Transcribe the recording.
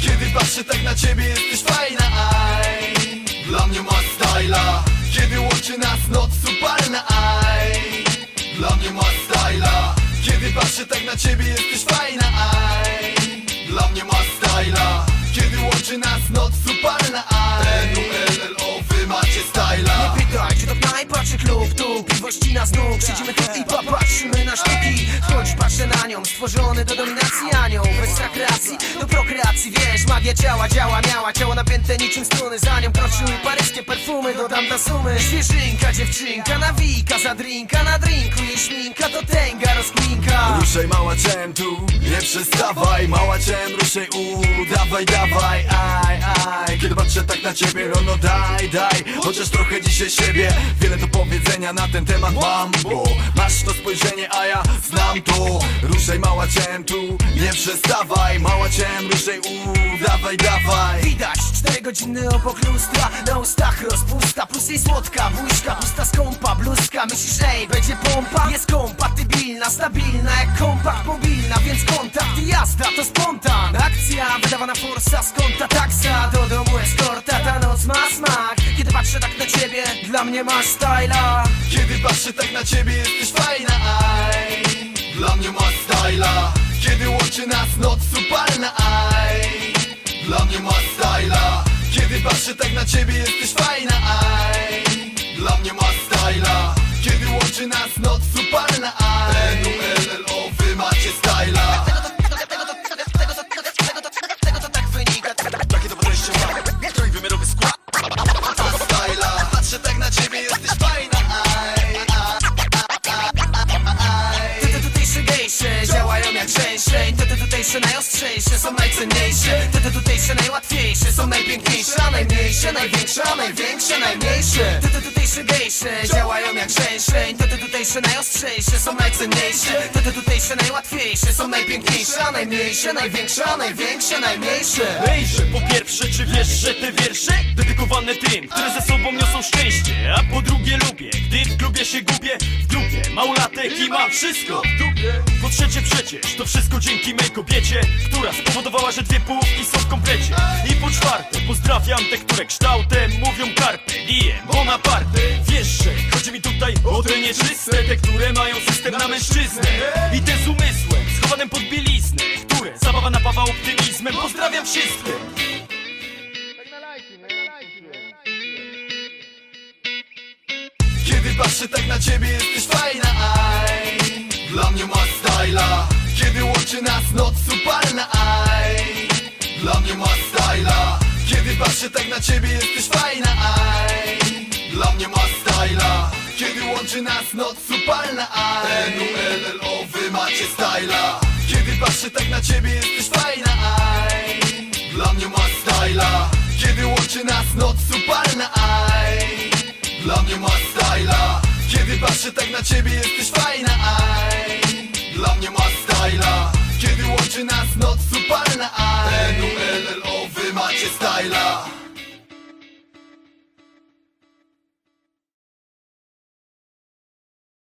Kiedy patrzę tak na ciebie jesteś fajna, aj Dla mnie masz styla. Kiedy łączy nas noc upalna, aj Dla mnie masz styla. Kiedy patrzę tak na ciebie jesteś fajna, aj Dla mnie masz styla. Kiedy łączy nas noc upalna, aj N-U-L-L-O, wy macie styla. Pytaj, czy to knajpa, czy klub Tu piwo ścina z nóg Siedzimy tu i popatrzymy Stworzony do dominacji anioł Bez rekreacji do prokreacji Wiesz, magia działa, działa, miała Ciało napięte niczym struny Za nią kroczyły paryskie perfumy Dodam do sumy. Świeżynka, dziewczynka Nawika za drinka Na drinku jej szminka To tęga rozkminka. Ruszaj mała ciem tu, nie przestawaj Mała ciem, ruszaj u, dawaj, dawaj Aj, aj, na ciebie No no daj, daj, chociaż trochę dzisiaj siebie. Wiele do powiedzenia na ten temat mam Bo masz to spojrzenie, a ja znam to. Ruszaj mała ciem tu, nie przestawaj. Mała ciem, ruszaj u, dawaj, Widać czterogodzinny obok lustra. Na ustach rozpusta Plus jej słodka buźka Pusta skąpa bluzka. Myślisz ej będzie pompa? Jest kompatybilna Stabilna jak kompakt mobilna Więc kontakt i jazda to spontan. Akcja wydawana forsa Skąd ta taksa ciebie Dla mnie masz styla. Kiedy patrzę tak na ciebie jesteś fajna, aj. Dla mnie masz styla. Kiedy łączy nas noc upalna, aj. Dla mnie masz styla. Kiedy patrzę tak na ciebie jesteś fajna, aj. Dla mnie masz styla. Kiedy łączy nas noc upalna, aj tutejsze najostrzejsze są najcenniejsze. Te te tutejsze najłatwiejsze są najpiękniejsze. A najmniejsze, największe, a największe, najmniejsze. Te te tutejsze gejsze działają jak rzęszeń Te te tutejsze najostrzejsze są najcenniejsze. Te te tutejsze najłatwiejsze są najpiękniejsze. A najmniejsze, największe, a największe, najmniejsze. Hejże, po pierwsze, czy wiesz, że te wiersze dedykowane tym, które ze sobą niosą szczęście. A po drugie lubię, gdy w klubie się gubię. W dupie, małolatek i mam wszystko w dupie. Po trzecie przecież, to wszystko dzięki mej kobiecie Która spowodowała, że dwie półki są w komplecie. I po czwarte, pozdrawiam te, które kształtem mówią carpe diem Bonaparte Wiesz, że chodzi mi tutaj o te nieczyste Te, które mają system na mężczyznę. I te z umysłem, schowanym pod bieliznę Które zabawa napawa optymizmem. Pozdrawiam wszystkich Tak na ciebie jesteś fajna, aj. Dla mnie masz styla. Kiedy łączy nas noc upalna, aj. Dla mnie masz styla. Kiedy patrzę tak na ciebie jesteś fajna, aj. Dla mnie masz styla. Kiedy łączy nas noc upalna, aj. N-U-L-L-O, wy macie styla. Kiedy patrzę tak na ciebie jesteś fajna, aj. Dla mnie masz styla. Kiedy łączy nas noc upalna, aj. Dla mnie masz styla Kiedy patrzę tak na ciebie jesteś fajna, aj. Dla mnie masz styla. Kiedy łączy nas noc upalna, aj